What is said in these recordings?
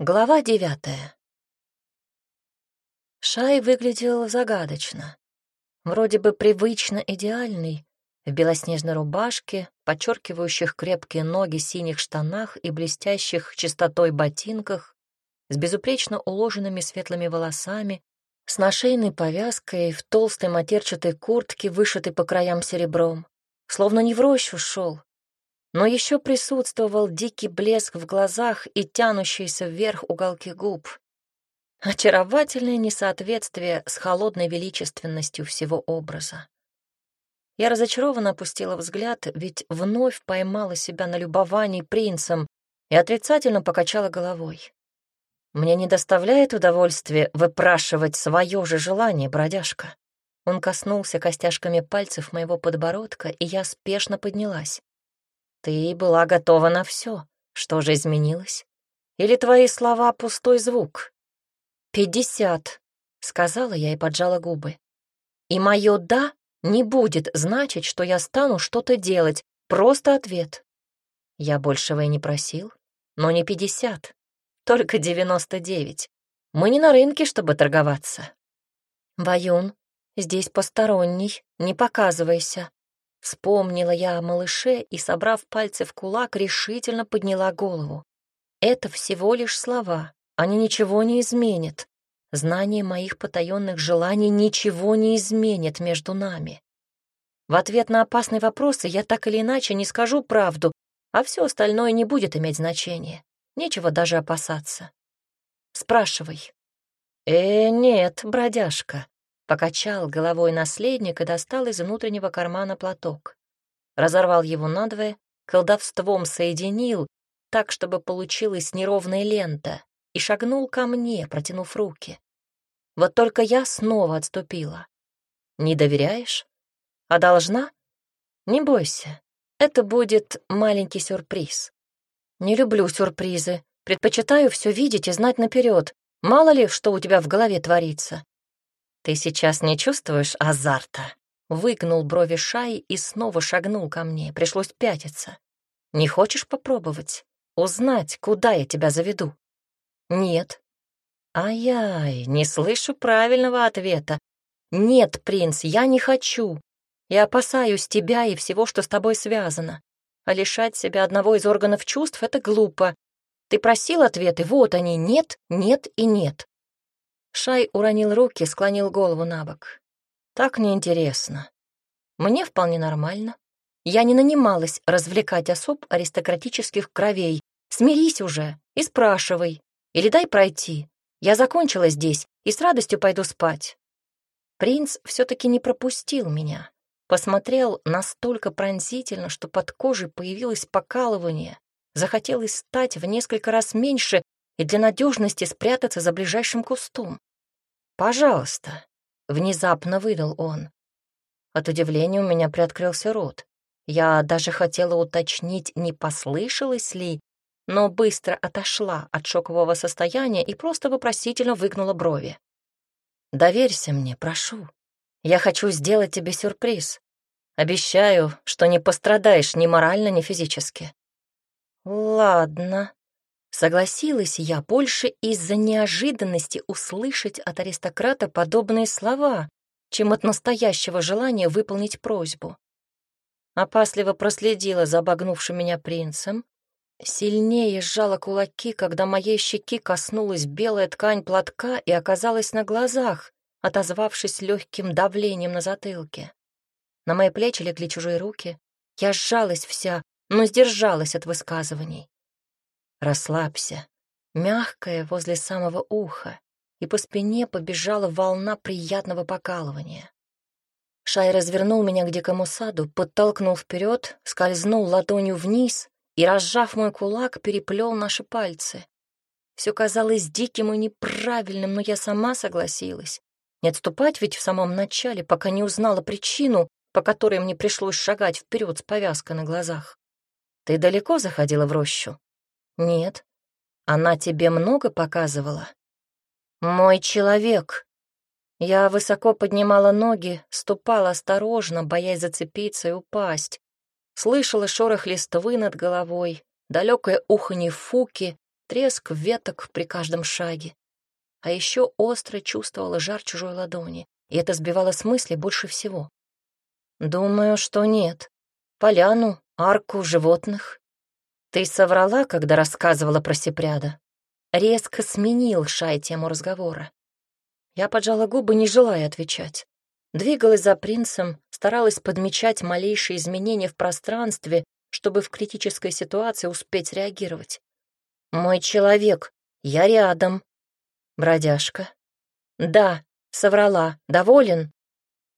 Глава девятая. Шай выглядел загадочно. Вроде бы привычно идеальный, в белоснежной рубашке, подчеркивающих крепкие ноги синих штанах и блестящих чистотой ботинках, с безупречно уложенными светлыми волосами, с нашейной повязкой в толстой матерчатой куртке, вышитой по краям серебром, словно не в рощу шел, но еще присутствовал дикий блеск в глазах и тянущиеся вверх уголки губ. Очаровательное несоответствие с холодной величественностью всего образа. Я разочарованно опустила взгляд, ведь вновь поймала себя на любовании принцем и отрицательно покачала головой. Мне не доставляет удовольствия выпрашивать свое же желание, бродяжка. Он коснулся костяшками пальцев моего подбородка, и я спешно поднялась. Ты была готова на все. Что же изменилось? Или твои слова — пустой звук? «Пятьдесят», — сказала я и поджала губы. «И мое «да» не будет значить, что я стану что-то делать. Просто ответ. Я большего и не просил, но не пятьдесят, только девяносто девять. Мы не на рынке, чтобы торговаться. Баюн, здесь посторонний, не показывайся. Вспомнила я о малыше и, собрав пальцы в кулак, решительно подняла голову. Это всего лишь слова, они ничего не изменят. Знание моих потаенных желаний ничего не изменит между нами. В ответ на опасные вопросы я так или иначе не скажу правду, а все остальное не будет иметь значения. Нечего даже опасаться. Спрашивай. Э, нет, бродяжка. Покачал головой наследник и достал из внутреннего кармана платок. Разорвал его надвое, колдовством соединил, так, чтобы получилась неровная лента, и шагнул ко мне, протянув руки. Вот только я снова отступила. Не доверяешь? А должна? Не бойся, это будет маленький сюрприз. Не люблю сюрпризы, предпочитаю все видеть и знать наперед. Мало ли, что у тебя в голове творится. «Ты сейчас не чувствуешь азарта?» Выгнул брови Шай и снова шагнул ко мне. Пришлось пятиться. «Не хочешь попробовать? Узнать, куда я тебя заведу?» «Нет». «Ай-яй, не слышу правильного ответа. Нет, принц, я не хочу. Я опасаюсь тебя и всего, что с тобой связано. А лишать себя одного из органов чувств — это глупо. Ты просил ответы, вот они, нет, нет и нет. Шай уронил руки, склонил голову на бок. Так неинтересно. Мне вполне нормально. Я не нанималась развлекать особ аристократических кровей. Смирись уже и спрашивай. Или дай пройти. Я закончила здесь и с радостью пойду спать. Принц все-таки не пропустил меня. Посмотрел настолько пронзительно, что под кожей появилось покалывание. Захотелось стать в несколько раз меньше и для надежности спрятаться за ближайшим кустом. «Пожалуйста», — внезапно выдал он. От удивления у меня приоткрылся рот. Я даже хотела уточнить, не послышалось ли, но быстро отошла от шокового состояния и просто вопросительно выгнула брови. «Доверься мне, прошу. Я хочу сделать тебе сюрприз. Обещаю, что не пострадаешь ни морально, ни физически». «Ладно», Согласилась я больше из-за неожиданности услышать от аристократа подобные слова, чем от настоящего желания выполнить просьбу. Опасливо проследила за обогнувшим меня принцем, сильнее сжала кулаки, когда моей щеки коснулась белая ткань платка и оказалась на глазах, отозвавшись легким давлением на затылке. На мои плечи легли чужие руки. Я сжалась вся, но сдержалась от высказываний. Расслабься. Мягкая возле самого уха, и по спине побежала волна приятного покалывания. Шай развернул меня к дикому саду, подтолкнул вперед, скользнул ладонью вниз и, разжав мой кулак, переплел наши пальцы. Все казалось диким и неправильным, но я сама согласилась. Не отступать ведь в самом начале, пока не узнала причину, по которой мне пришлось шагать вперед с повязкой на глазах. Ты далеко заходила в рощу? Нет. Она тебе много показывала? Мой человек. Я высоко поднимала ноги, ступала осторожно, боясь зацепиться и упасть. Слышала шорох листвы над головой, далекое уханье фуки, треск веток при каждом шаге. А еще остро чувствовала жар чужой ладони, и это сбивало с мысли больше всего. «Думаю, что нет. Поляну, арку, животных. Ты соврала, когда рассказывала про Сепряда?» Резко сменил Шай тему разговора. Я поджала губы, не желая отвечать. Двигалась за принцем, старалась подмечать малейшие изменения в пространстве, чтобы в критической ситуации успеть реагировать. «Мой человек, я рядом». Бродяжка. «Да, соврала. Доволен?»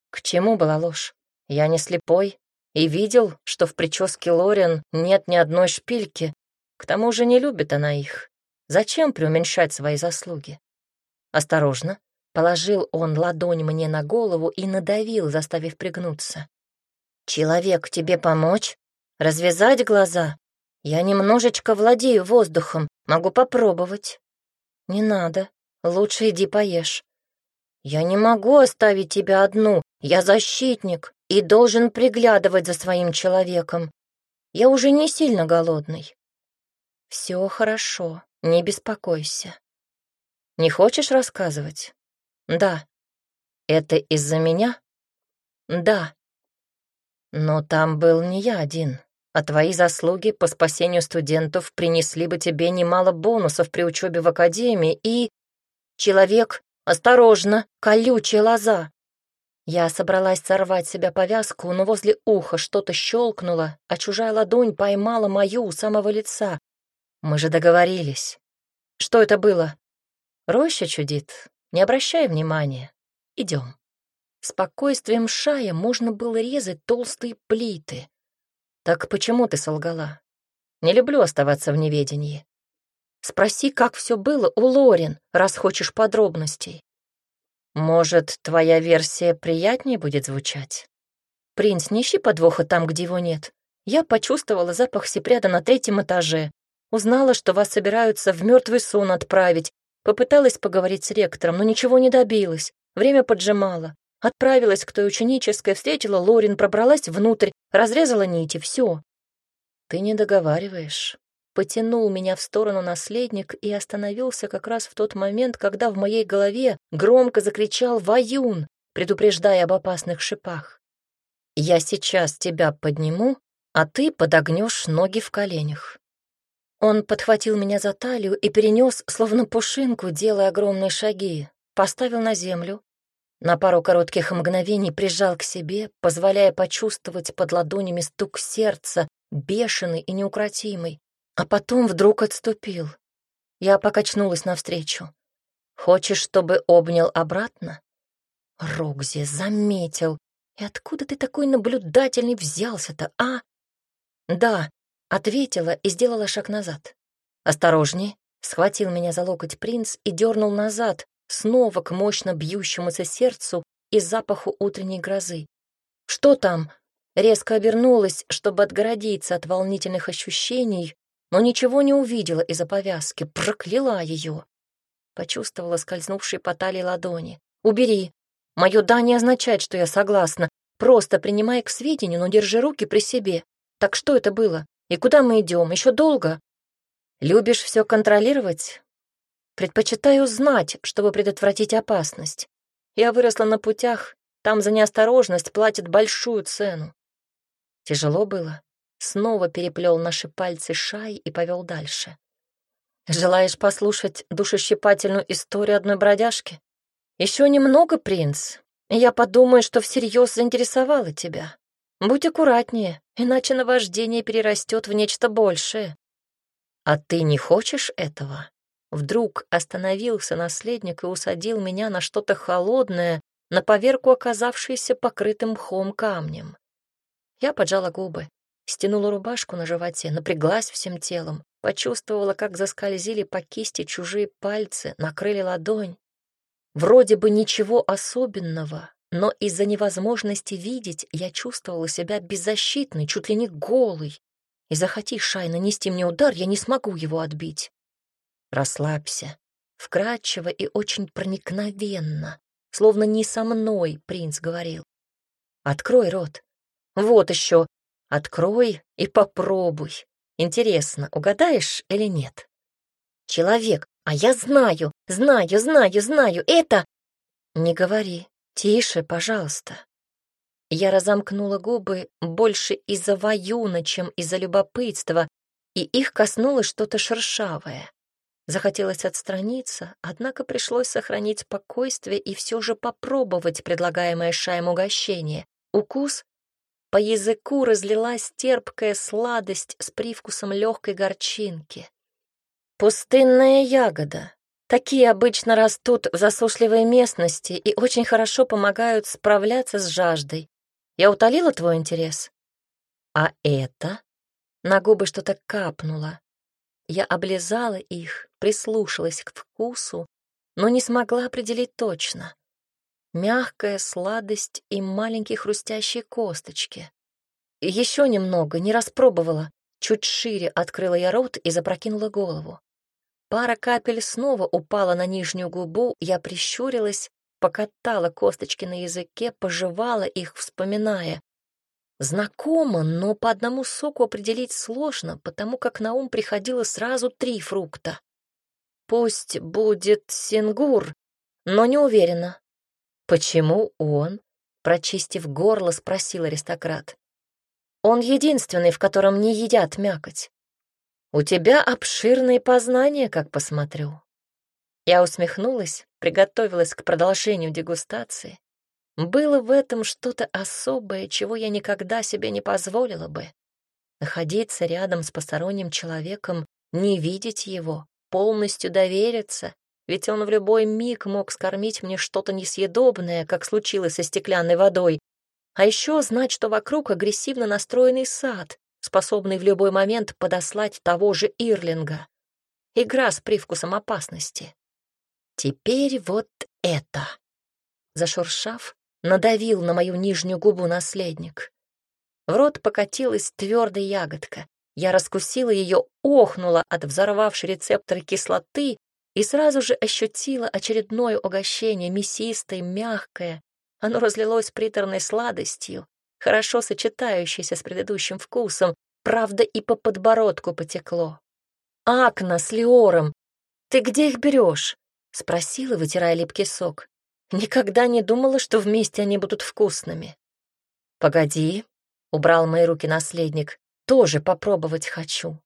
К чему была ложь? Я не слепой и видел, что в прическе Лорен нет ни одной шпильки. К тому же не любит она их. Зачем преуменьшать свои заслуги? Осторожно, Положил он ладонь мне на голову и надавил, заставив пригнуться. «Человек, тебе помочь? Развязать глаза? Я немножечко владею воздухом, могу попробовать». «Не надо, лучше иди поешь». «Я не могу оставить тебя одну, я защитник и должен приглядывать за своим человеком. Я уже не сильно голодный». «Все хорошо, не беспокойся». «Не хочешь рассказывать?» Да. Это из-за меня? Да. Но там был не я один, а твои заслуги по спасению студентов принесли бы тебе немало бонусов при учебе в академии и... Человек, осторожно, колючая лоза. Я собралась сорвать себя повязку, но возле уха что-то щелкнуло, а чужая ладонь поймала мою у самого лица. Мы же договорились. Что это было? Роща чудит, не обращай внимания. Идем. Спокойствием шая можно было резать толстые плиты. Так почему ты солгала? Не люблю оставаться в неведении. Спроси, как все было у Лорин, раз хочешь подробностей. Может, твоя версия приятнее будет звучать? Принц, не ищи подвоха там, где его нет. Я почувствовала запах сепряда на третьем этаже. Узнала, что вас собираются в мертвый сон отправить, Попыталась поговорить с ректором, но ничего не добилась. Время поджимало. Отправилась к той ученической, встретила Лорин, пробралась внутрь, разрезала нити, все. Ты не договариваешь. Потянул меня в сторону наследник и остановился как раз в тот момент, когда в моей голове громко закричал «Ваюн!», предупреждая об опасных шипах. «Я сейчас тебя подниму, а ты подогнешь ноги в коленях. Он подхватил меня за талию и перенес, словно пушинку, делая огромные шаги, поставил на землю, на пару коротких мгновений прижал к себе, позволяя почувствовать под ладонями стук сердца, бешеный и неукротимый, а потом вдруг отступил. Я покачнулась навстречу. «Хочешь, чтобы обнял обратно?» Рокзи заметил. «И откуда ты такой наблюдательный взялся-то, а?» «Да, Ответила и сделала шаг назад. «Осторожней!» — схватил меня за локоть принц и дернул назад, снова к мощно бьющемуся сердцу и запаху утренней грозы. «Что там?» Резко обернулась, чтобы отгородиться от волнительных ощущений, но ничего не увидела из-за повязки, прокляла ее. Почувствовала скользнувшие по талии ладони. «Убери! Мое «да» не означает, что я согласна. Просто принимай к сведению, но держи руки при себе. Так что это было? И куда мы идем? Еще долго? Любишь все контролировать? Предпочитаю знать, чтобы предотвратить опасность. Я выросла на путях, там за неосторожность платят большую цену. Тяжело было. Снова переплел наши пальцы шай и повел дальше. Желаешь послушать душещипательную историю одной бродяжки? Еще немного, принц, и я подумаю, что всерьез заинтересовала тебя. Будь аккуратнее, иначе наваждение перерастет в нечто большее. А ты не хочешь этого? Вдруг остановился наследник и усадил меня на что-то холодное, на поверку оказавшееся покрытым мхом камнем. Я поджала губы, стянула рубашку на животе, напряглась всем телом, почувствовала, как заскользили по кисти чужие пальцы, накрыли ладонь. Вроде бы ничего особенного, но из-за невозможности видеть я чувствовала себя беззащитной, чуть ли не голой. И захоти Шай нанести мне удар, я не смогу его отбить. Расслабься. Вкрадчиво и очень проникновенно, словно не со мной, принц говорил. Открой рот. Вот еще. Открой и попробуй. Интересно, угадаешь или нет? человек, а я знаю, знаю, знаю, знаю, это... Не говори, тише, пожалуйста. Я разомкнула губы больше из-за воюна, чем из-за любопытства, и их коснулось что-то шершавое. Захотелось отстраниться, однако пришлось сохранить спокойствие и все же попробовать предлагаемое шаем угощение. Укус. По языку разлилась терпкая сладость с привкусом легкой горчинки. Пустынная ягода. Такие обычно растут в засушливой местности и очень хорошо помогают справляться с жаждой. Я утолила твой интерес? А это? На губы что-то капнуло. Я облизала их, прислушалась к вкусу, но не смогла определить точно. Мягкая сладость и маленькие хрустящие косточки. Еще немного, не распробовала. Чуть шире открыла я рот и запрокинула голову. Пара капель снова упала на нижнюю губу, я прищурилась, покатала косточки на языке, пожевала их, вспоминая. Знакомо, но по одному соку определить сложно, потому как на ум приходило сразу три фрукта. Пусть будет сингур, но не уверена. Почему он? Прочистив горло, спросил аристократ. Он единственный, в котором не едят мякоть. У тебя обширные познания, как посмотрю. Я усмехнулась, приготовилась к продолжению дегустации. Было в этом что-то особое, чего я никогда себе не позволила бы. Находиться рядом с посторонним человеком, не видеть его, полностью довериться, ведь он в любой миг мог скормить мне что-то несъедобное, как случилось со стеклянной водой, а еще знать, что вокруг агрессивно настроенный сад, способный в любой момент подослать того же Ирлинга. Игра с привкусом опасности. Теперь вот это. Зашуршав, надавил на мою нижнюю губу наследник. В рот покатилась твердая ягодка. Я раскусила ее, охнула от взорвавшей рецепторы кислоты и сразу же ощутила очередное угощение, мясистое, мягкое. Оно разлилось приторной сладостью, хорошо сочетающейся с предыдущим вкусом, правда, и по подбородку потекло. «Акна с Леором! Ты где их берешь?» — спросила, вытирая липкий сок. Никогда не думала, что вместе они будут вкусными. «Погоди», — убрал мои руки наследник, — «тоже попробовать хочу».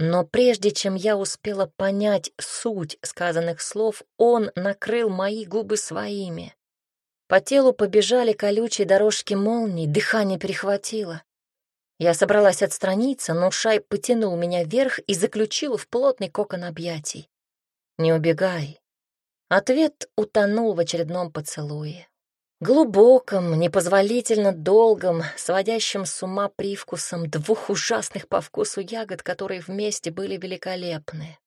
Но прежде чем я успела понять суть сказанных слов, он накрыл мои губы своими. По телу побежали колючие дорожки молний, дыхание перехватило. Я собралась отстраниться, но Шай потянул меня вверх и заключил в плотный кокон объятий. «Не убегай, Ответ утонул в очередном поцелуе. Глубоком, непозволительно долгом, сводящим с ума привкусом двух ужасных по вкусу ягод, которые вместе были великолепны.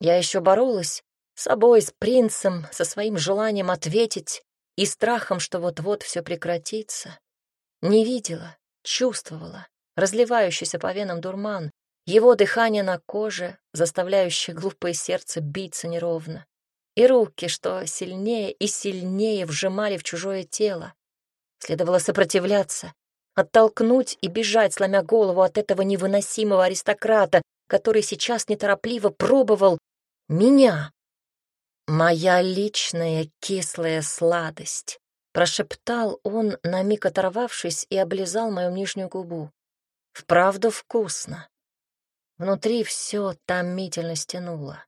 Я еще боролась с собой, с принцем, со своим желанием ответить и страхом, что вот-вот все прекратится. Не видела, чувствовала, разливающийся по венам дурман, его дыхание на коже, заставляющее глупое сердце биться неровно и руки, что сильнее и сильнее вжимали в чужое тело. Следовало сопротивляться, оттолкнуть и бежать, сломя голову от этого невыносимого аристократа, который сейчас неторопливо пробовал меня. «Моя личная кислая сладость», — прошептал он, на миг оторвавшись, и облизал мою нижнюю губу. «Вправду вкусно». Внутри все томительно стянуло.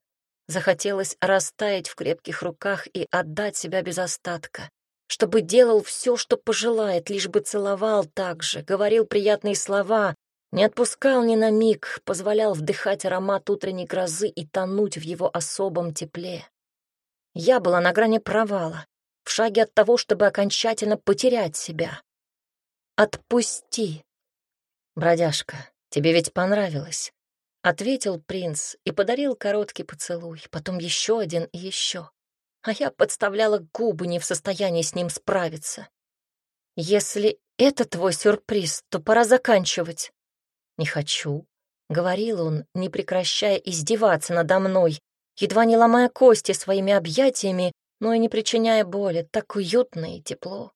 Захотелось растаять в крепких руках и отдать себя без остатка, чтобы делал все, что пожелает, лишь бы целовал так же, говорил приятные слова, не отпускал ни на миг, позволял вдыхать аромат утренней грозы и тонуть в его особом тепле. Я была на грани провала, в шаге от того, чтобы окончательно потерять себя. «Отпусти!» «Бродяжка, тебе ведь понравилось?» Ответил принц и подарил короткий поцелуй, потом еще один и еще. А я подставляла губы, не в состоянии с ним справиться. «Если это твой сюрприз, то пора заканчивать». «Не хочу», — говорил он, не прекращая издеваться надо мной, едва не ломая кости своими объятиями, но и не причиняя боли, так уютно и тепло.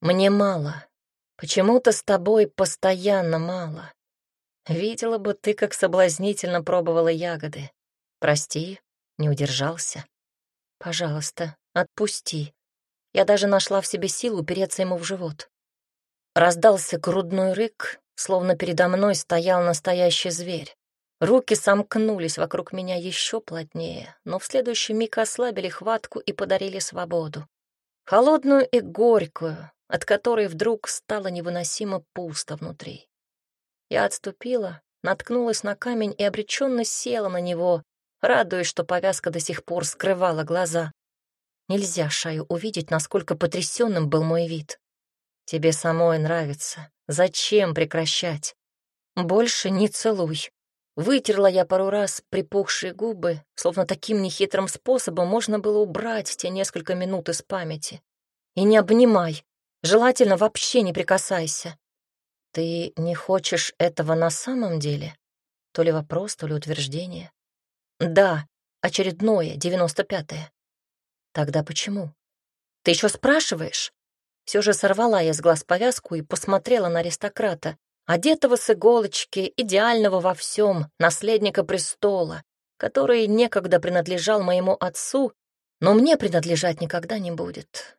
«Мне мало. Почему-то с тобой постоянно мало. Видела бы ты, как соблазнительно пробовала ягоды. Прости, не удержался. Пожалуйста, отпусти. Я даже нашла в себе силу переться ему в живот. Раздался грудной рык, словно передо мной стоял настоящий зверь. Руки сомкнулись вокруг меня еще плотнее, но в следующий миг ослабили хватку и подарили свободу. Холодную и горькую, от которой вдруг стало невыносимо пусто внутри. Я отступила, наткнулась на камень и обреченно села на него, радуясь, что повязка до сих пор скрывала глаза. Нельзя Шаю увидеть, насколько потрясенным был мой вид. Тебе самой нравится. Зачем прекращать? Больше не целуй. Вытерла я пару раз припухшие губы, словно таким нехитрым способом можно было убрать те несколько минут из памяти. И не обнимай, желательно вообще не прикасайся. Ты не хочешь этого на самом деле? То ли вопрос, то ли утверждение. Да, очередное, девяносто пятое. Тогда почему? Ты еще спрашиваешь? Все же сорвала я с глаз повязку и посмотрела на аристократа, одетого с иголочки, идеального во всем, наследника престола, который некогда принадлежал моему отцу, но мне принадлежать никогда не будет.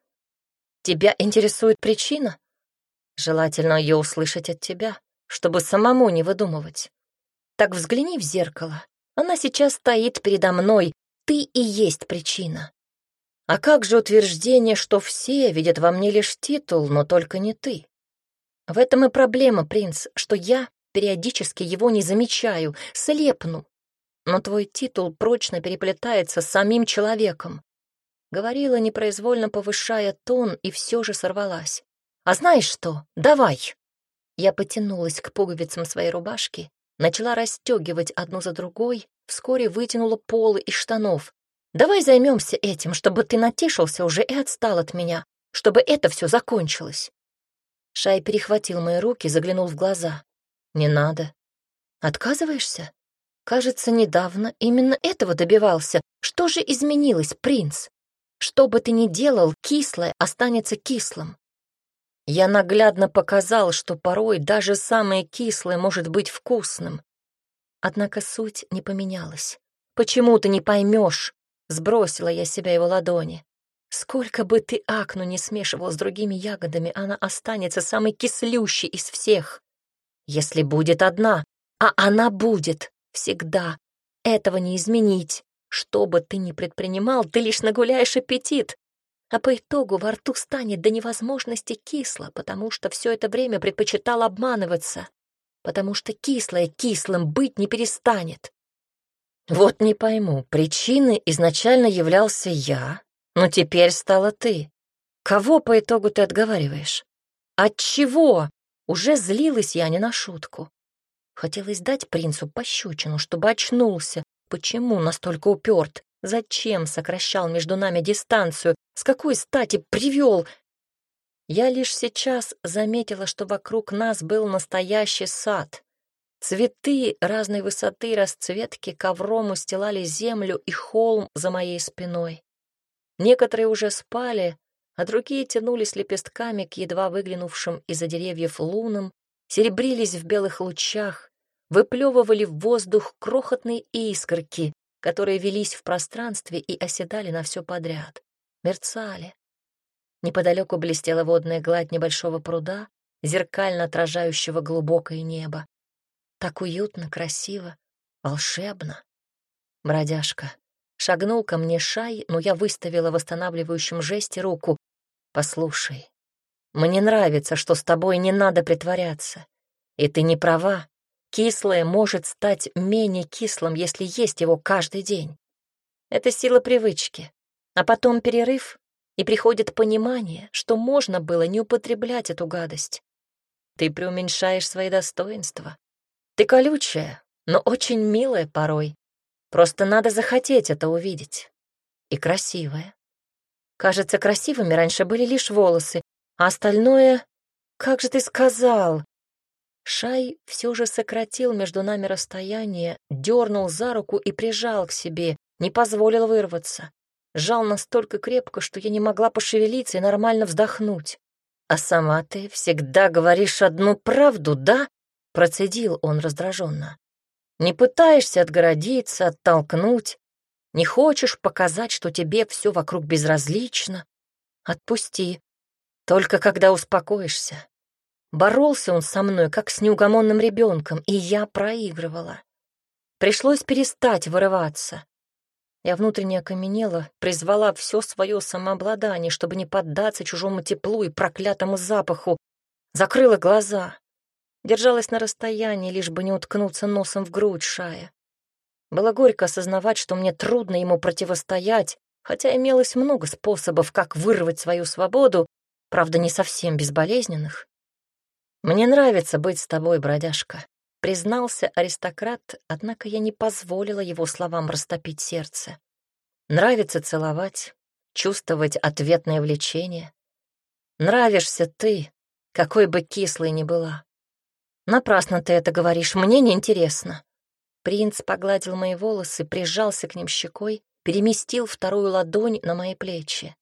Тебя интересует причина? Желательно ее услышать от тебя, чтобы самому не выдумывать. Так взгляни в зеркало. Она сейчас стоит передо мной. Ты и есть причина. А как же утверждение, что все видят во мне лишь титул, но только не ты? В этом и проблема, принц, что я периодически его не замечаю, слепну. Но твой титул прочно переплетается с самим человеком. Говорила, непроизвольно повышая тон, и все же сорвалась. «А знаешь что? Давай!» Я потянулась к пуговицам своей рубашки, начала расстегивать одну за другой, вскоре вытянула полы из штанов. «Давай займемся этим, чтобы ты натешился уже и отстал от меня, чтобы это все закончилось». Шай перехватил мои руки, заглянул в глаза. «Не надо». «Отказываешься?» «Кажется, недавно именно этого добивался. Что же изменилось, принц? Что бы ты ни делал, кислое останется кислым. Я наглядно показал, что порой даже самое кислое может быть вкусным. Однако суть не поменялась. «Почему ты не поймешь?» — сбросила я себя его ладони. «Сколько бы ты акну не смешивал с другими ягодами, она останется самой кислющей из всех. Если будет одна, а она будет всегда. Этого не изменить. Что бы ты ни предпринимал, ты лишь нагуляешь аппетит, а по итогу во рту станет до невозможности кисло, потому что все это время предпочитал обманываться, потому что кислое кислым быть не перестанет. Вот не пойму, причиной изначально являлся я, но теперь стала ты. Кого по итогу ты отговариваешь? От чего? Уже злилась я не на шутку. Хотелось дать принцу пощечину, чтобы очнулся. Почему настолько уперт? Зачем сокращал между нами дистанцию? С какой стати привел? Я лишь сейчас заметила, что вокруг нас был настоящий сад. Цветы разной высоты и расцветки ковром устилали землю и холм за моей спиной. Некоторые уже спали, а другие тянулись лепестками к едва выглянувшим из-за деревьев лунам, серебрились в белых лучах, выплевывали в воздух крохотные искорки, которые велись в пространстве и оседали на все подряд, мерцали. Неподалеку блестела водная гладь небольшого пруда, зеркально отражающего глубокое небо. Так уютно, красиво, волшебно. Бродяжка. Шагнул ко мне Шай, но я выставила в восстанавливающем жесте руку. «Послушай, мне нравится, что с тобой не надо притворяться. И ты не права. Кислое может стать менее кислым, если есть его каждый день. Это сила привычки. А потом перерыв, и приходит понимание, что можно было не употреблять эту гадость. Ты преуменьшаешь свои достоинства. Ты колючая, но очень милая порой. Просто надо захотеть это увидеть. И красивая. Кажется, красивыми раньше были лишь волосы, а остальное... Как же ты сказал? Шай все же сократил между нами расстояние, дернул за руку и прижал к себе, не позволил вырваться. Жал настолько крепко, что я не могла пошевелиться и нормально вздохнуть. «А сама ты всегда говоришь одну правду, да?» — процедил он раздраженно. Не пытаешься отгородиться, оттолкнуть, не хочешь показать, что тебе все вокруг безразлично. Отпусти, только когда успокоишься. Боролся он со мной, как с неугомонным ребенком, и я проигрывала. Пришлось перестать вырываться. Я внутренне окаменела, призвала все свое самообладание, чтобы не поддаться чужому теплу и проклятому запаху. Закрыла глаза. Держалась на расстоянии, лишь бы не уткнуться носом в грудь Шая. Было горько осознавать, что мне трудно ему противостоять, хотя имелось много способов, как вырвать свою свободу, правда, не совсем безболезненных. «Мне нравится быть с тобой, бродяжка», Признался аристократ, однако я не позволила его словам растопить сердце. Нравится целовать, чувствовать ответное влечение. Нравишься ты, какой бы кислой ни была. Напрасно ты это говоришь, мне неинтересно. Принц погладил мои волосы, прижался к ним щекой, переместил вторую ладонь на мои плечи.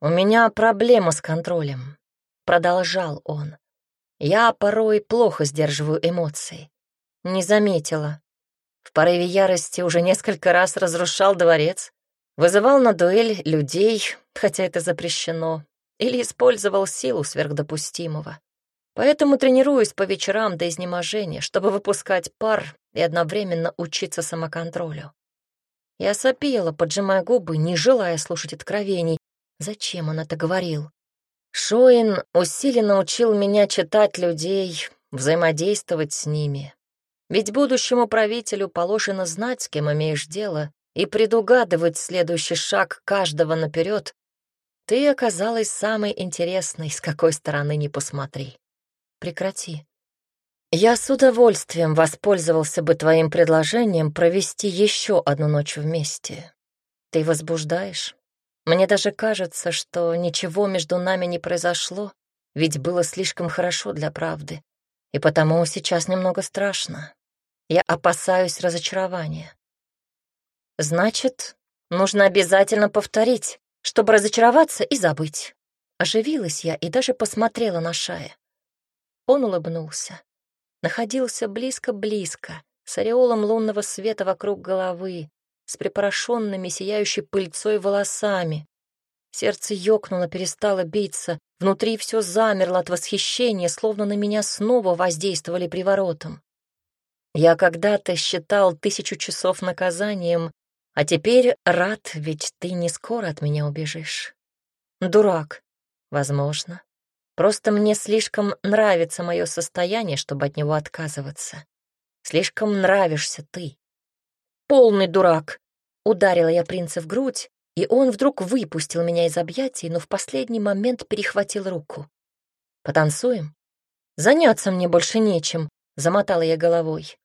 «У меня проблема с контролем», — продолжал он. Я порой плохо сдерживаю эмоции. Не заметила. В порыве ярости уже несколько раз разрушал дворец, вызывал на дуэль людей, хотя это запрещено, или использовал силу сверхдопустимого. Поэтому тренируюсь по вечерам до изнеможения, чтобы выпускать пар и одновременно учиться самоконтролю. Я сопела, поджимая губы, не желая слушать откровений. Зачем он это говорил? Шоин усиленно учил меня читать людей, взаимодействовать с ними. Ведь будущему правителю положено знать, с кем имеешь дело, и предугадывать следующий шаг каждого наперед. Ты оказалась самой интересной, с какой стороны не посмотри. Прекрати. Я с удовольствием воспользовался бы твоим предложением провести еще одну ночь вместе. Ты возбуждаешь, мне даже кажется, что ничего между нами не произошло, ведь было слишком хорошо для правды. И потому сейчас немного страшно. Я опасаюсь разочарования. Значит, нужно обязательно повторить, чтобы разочароваться и забыть. Оживилась я и даже посмотрела на Шая. Он улыбнулся. Находился близко-близко, с ореолом лунного света вокруг головы, с припорошенными сияющей пыльцой волосами. Сердце ёкнуло, перестало биться, внутри все замерло от восхищения, словно на меня снова воздействовали приворотом. Я когда-то считал тысячу часов наказанием, а теперь рад, ведь ты не скоро от меня убежишь. Дурак, возможно. Просто мне слишком нравится мое состояние, чтобы от него отказываться. Слишком нравишься ты полный дурак!» Ударила я принца в грудь, и он вдруг выпустил меня из объятий, но в последний момент перехватил руку. «Потанцуем?» «Заняться мне больше нечем», — замотала я головой.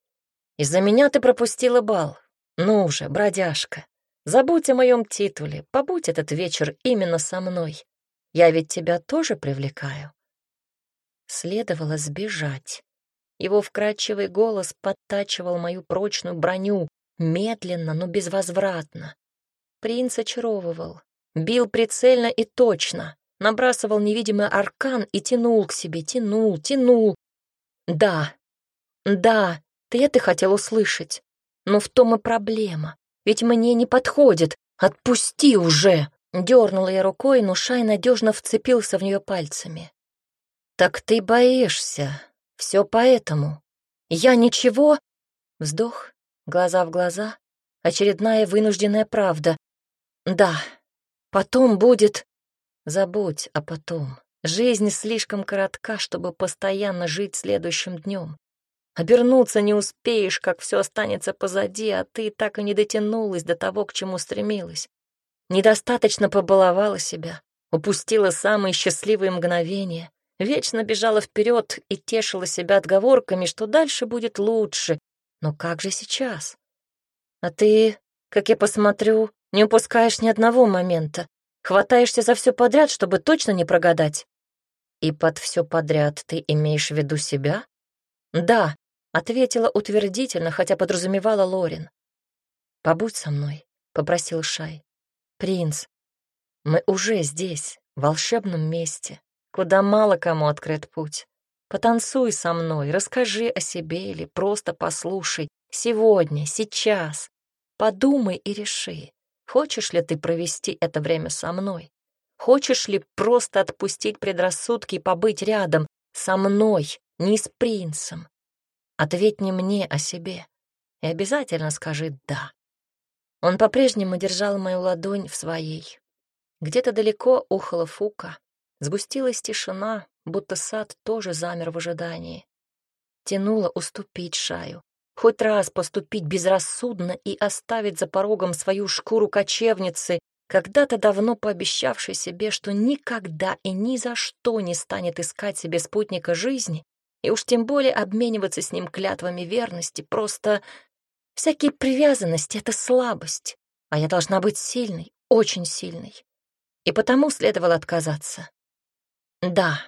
«Из-за меня ты пропустила бал. Ну же, бродяжка, забудь о моем титуле, побудь этот вечер именно со мной. Я ведь тебя тоже привлекаю». Следовало сбежать. Его вкрадчивый голос подтачивал мою прочную броню, медленно, но безвозвратно. Принц очаровывал, бил прицельно и точно, набрасывал невидимый аркан и тянул к себе, тянул, тянул. Да, да, ты это хотел услышать. Но в том и проблема, ведь мне не подходит. Отпусти уже! Дернула я рукой, но Шай надежно вцепился в нее пальцами. Так ты боишься, все поэтому. Я ничего... Вздох, глаза в глаза, очередная вынужденная правда. Да, потом будет... Забудь о потом. Жизнь слишком коротка, чтобы постоянно жить следующим днем. Обернуться не успеешь, как все останется позади, а ты так и не дотянулась до того, к чему стремилась. Недостаточно побаловала себя, упустила самые счастливые мгновения, вечно бежала вперед и тешила себя отговорками, что дальше будет лучше, но как же сейчас? А ты, как я посмотрю, не упускаешь ни одного момента. Хватаешься за все подряд, чтобы точно не прогадать. И под все подряд ты имеешь в виду себя? Да, ответила утвердительно, хотя подразумевала Лорин. Побудь со мной, попросил Шай. Принц, мы уже здесь, в волшебном месте, куда мало кому открыт путь. Потанцуй со мной, расскажи о себе или просто послушай. Сегодня, сейчас. Подумай и реши, хочешь ли ты провести это время со мной? Хочешь ли просто отпустить предрассудки и побыть рядом со мной, не с принцем? Ответь не мне, а себе. И обязательно скажи «да». Он по-прежнему держал мою ладонь в своей. Где-то далеко ухала фука. Сгустилась тишина, будто сад тоже замер в ожидании. Тянуло уступить шаю, хоть раз поступить безрассудно и оставить за порогом свою шкуру кочевницы, когда-то давно пообещавшей себе, что никогда и ни за что не станет искать себе спутника жизни, и уж тем более обмениваться с ним клятвами верности, просто всякие привязанности — это слабость, а я должна быть сильной, очень сильной. И потому следовало отказаться. Да,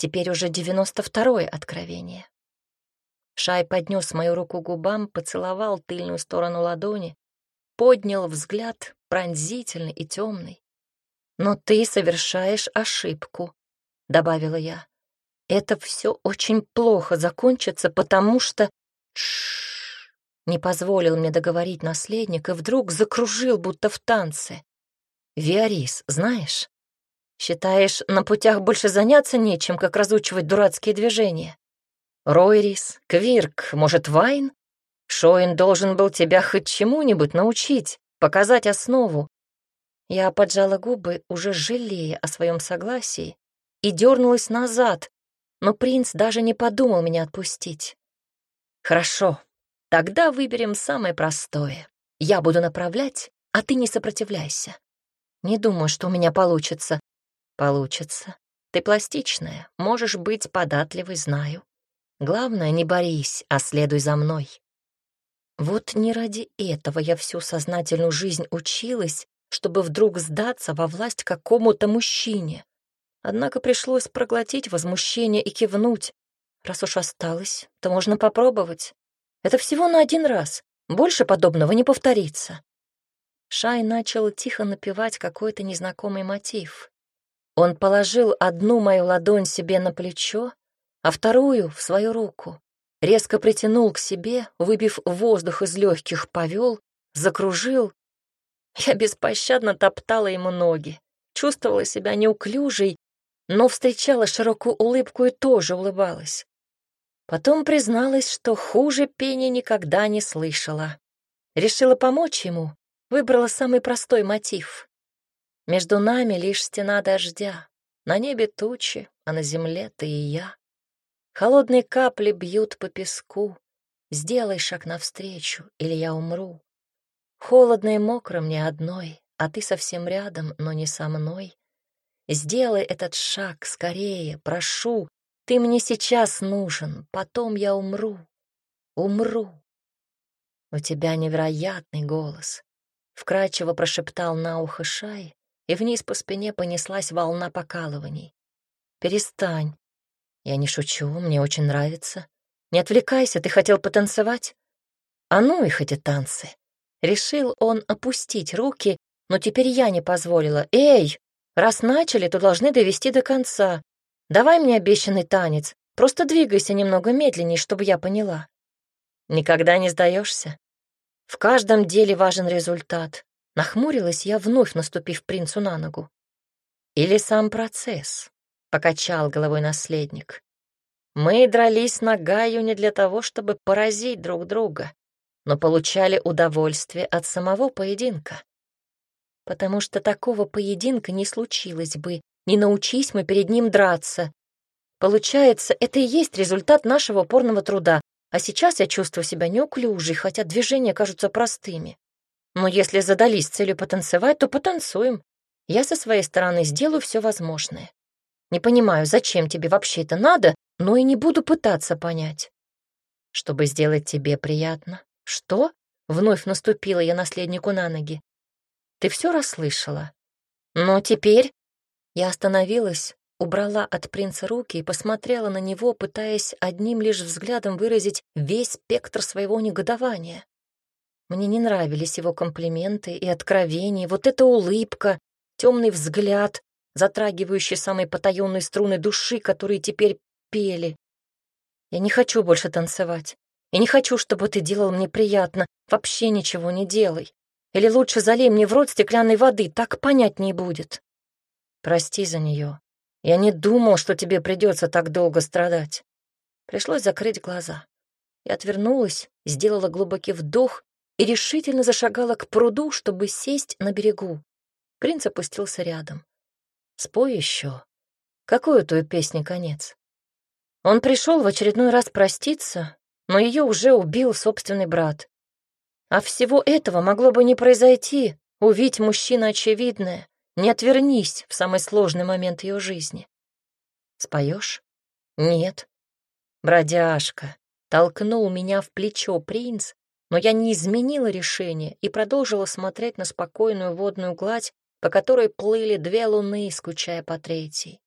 теперь уже девяносто второе откровение. Шай поднес мою руку к губам, поцеловал тыльную сторону ладони, поднял взгляд, пронзительный и темный. «Но ты совершаешь ошибку», — добавила я. «Это все очень плохо закончится, потому что...» Ш не позволил мне договорить наследник и вдруг закружил, будто в танце. «Виарис, знаешь, считаешь, на путях больше заняться нечем, как разучивать дурацкие движения? Ройрис, Квирк, может, Вайн? Шоин должен был тебя хоть чему-нибудь научить, показать основу. Я поджала губы, уже жалея о своем согласии, и дернулась назад, но принц даже не подумал меня отпустить. Хорошо, тогда выберем самое простое. Я буду направлять, а ты не сопротивляйся. Не думаю, что у меня получится. Получится. Ты пластичная, можешь быть податливой, знаю. Главное, не борись, а следуй за мной. Вот не ради этого я всю сознательную жизнь училась, чтобы вдруг сдаться во власть какому-то мужчине. Однако пришлось проглотить возмущение и кивнуть. Раз уж осталось, то можно попробовать. Это всего на один раз. Больше подобного не повторится. Шай начал тихо напевать какой-то незнакомый мотив. Он положил одну мою ладонь себе на плечо, а вторую — в свою руку. Резко притянул к себе, выбив воздух из легких, повел, закружил. Я беспощадно топтала ему ноги, чувствовала себя неуклюжей, но встречала широкую улыбку и тоже улыбалась. Потом призналась, что хуже пения никогда не слышала. Решила помочь ему, выбрала самый простой мотив. Между нами лишь стена дождя, на небе тучи, а на земле ты и я. Холодные капли бьют по песку. Сделай шаг навстречу, или я умру. Холодно и мокро мне одной, а ты совсем рядом, но не со мной. Сделай этот шаг скорее, прошу. Ты мне сейчас нужен, потом я умру, умру. У тебя невероятный голос. Вкрадчиво прошептал на ухо Шай, и вниз по спине понеслась волна покалываний. «Перестань, я не шучу, мне очень нравится. Не отвлекайся, ты хотел потанцевать? А ну их эти танцы. Решил он опустить руки, но теперь я не позволила. Эй, раз начали, то должны довести до конца. Давай мне обещанный танец. Просто двигайся немного медленнее, чтобы я поняла. Никогда не сдаешься. В каждом деле важен результат. Нахмурилась я, вновь наступив принцу на ногу. Или сам процесс. — покачал головой наследник. «Мы дрались на Гаю не для того, чтобы поразить друг друга, но получали удовольствие от самого поединка. Потому что такого поединка не случилось бы, не научись мы перед ним драться. Получается, это и есть результат нашего упорного труда, а сейчас я чувствую себя неуклюжей, хотя движения кажутся простыми. Но если задались целью потанцевать, то потанцуем. Я со своей стороны сделаю все возможное. Не понимаю, зачем тебе вообще это надо, но и не буду пытаться понять. Чтобы сделать тебе приятно. Что? Вновь наступила я наследнику на ноги. Ты все расслышала? Но теперь... Я остановилась, убрала от принца руки и посмотрела на него, пытаясь одним лишь взглядом выразить весь спектр своего негодования. Мне не нравились его комплименты и откровения, вот эта улыбка, темный взгляд, затрагивающий самые потаенные струны души, которые теперь пели. Я не хочу больше танцевать. И не хочу, чтобы ты делал мне приятно. Вообще ничего не делай. Или лучше залей мне в рот стеклянной воды, так понятнее будет. Прости за нее. Я не думал, что тебе придется так долго страдать. Пришлось закрыть глаза. Я отвернулась, сделала глубокий вдох и решительно зашагала к пруду, чтобы сесть на берегу. Принц опустился рядом. «Спой еще. Какой у той песни конец?» Он пришел в очередной раз проститься, но ее уже убил собственный брат. А всего этого могло бы не произойти, увидеть мужчина очевидное. Не отвернись в самый сложный момент ее жизни. Споешь? Нет. Бродяжка. Толкнул меня в плечо принц, но я не изменила решение и продолжила смотреть на спокойную водную гладь, по которой плыли две луны, скучая по третьей.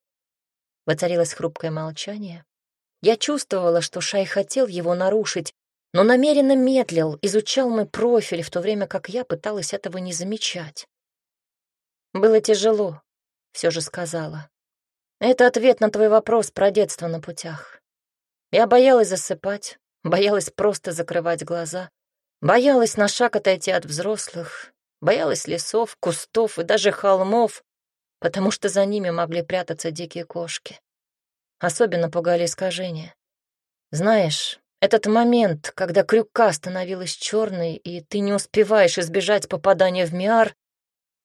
Воцарилось хрупкое молчание. Я чувствовала, что Шай хотел его нарушить, но намеренно медлил, изучал мой профиль, в то время как я пыталась этого не замечать. «Было тяжело», — все же сказала. «Это ответ на твой вопрос про детство на путях. Я боялась засыпать, боялась просто закрывать глаза, боялась на шаг отойти от взрослых, боялась лесов, кустов и даже холмов, потому что за ними могли прятаться дикие кошки. Особенно пугали искажения. Знаешь, этот момент, когда крюка становилась черной, и ты не успеваешь избежать попадания в Миар,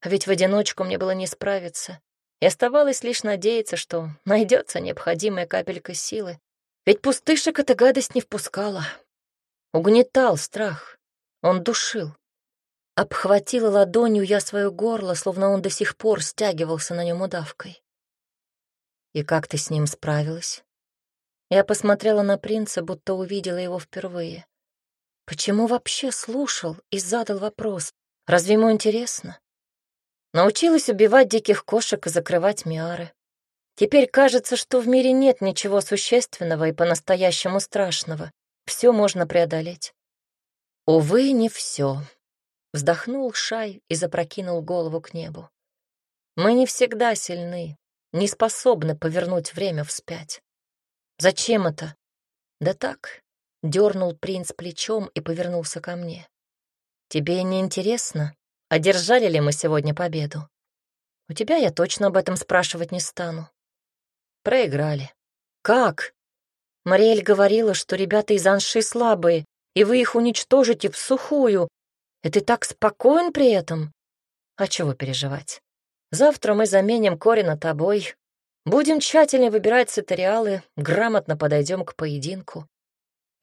а ведь в одиночку мне было не справиться, и оставалось лишь надеяться, что найдется необходимая капелька силы. Ведь пустышек эта гадость не впускала. Угнетал страх, он душил. Обхватила ладонью я свое горло, словно он до сих пор стягивался на нем удавкой. «И как ты с ним справилась?» Я посмотрела на принца, будто увидела его впервые. Почему вообще слушал и задал вопрос? Разве ему интересно? Научилась убивать диких кошек и закрывать миары. Теперь кажется, что в мире нет ничего существенного и по-настоящему страшного. Все можно преодолеть. Увы, не все. Вздохнул Шай и запрокинул голову к небу. Мы не всегда сильны, не способны повернуть время вспять. Зачем это? Да так, дернул принц плечом и повернулся ко мне. Тебе не интересно, одержали ли мы сегодня победу? У тебя я точно об этом спрашивать не стану. Проиграли. Как? Мариэль говорила, что ребята из Анши слабые, и вы их уничтожите в сухую. И ты так спокоен при этом? А чего переживать? Завтра мы заменим Корина тобой. Будем тщательно выбирать сатериалы, грамотно подойдем к поединку.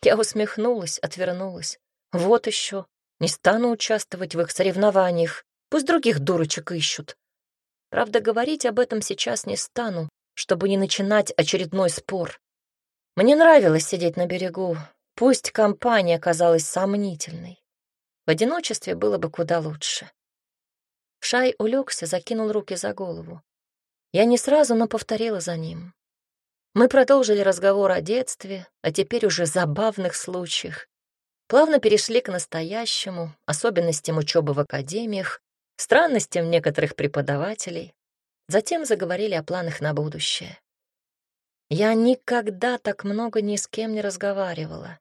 Я усмехнулась, отвернулась. Вот еще. Не стану участвовать в их соревнованиях. Пусть других дурочек ищут. Правда, говорить об этом сейчас не стану, чтобы не начинать очередной спор. Мне нравилось сидеть на берегу, пусть компания казалась сомнительной. В одиночестве было бы куда лучше. Шай улегся, закинул руки за голову. Я не сразу, но повторила за ним. Мы продолжили разговор о детстве, а теперь уже забавных случаях. Плавно перешли к настоящему, особенностям учебы в академиях, странностям некоторых преподавателей. Затем заговорили о планах на будущее. Я никогда так много ни с кем не разговаривала,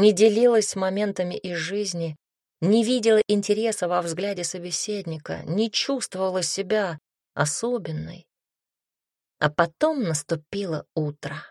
не делилась моментами из жизни, не видела интереса во взгляде собеседника, не чувствовала себя особенной. А потом наступило утро.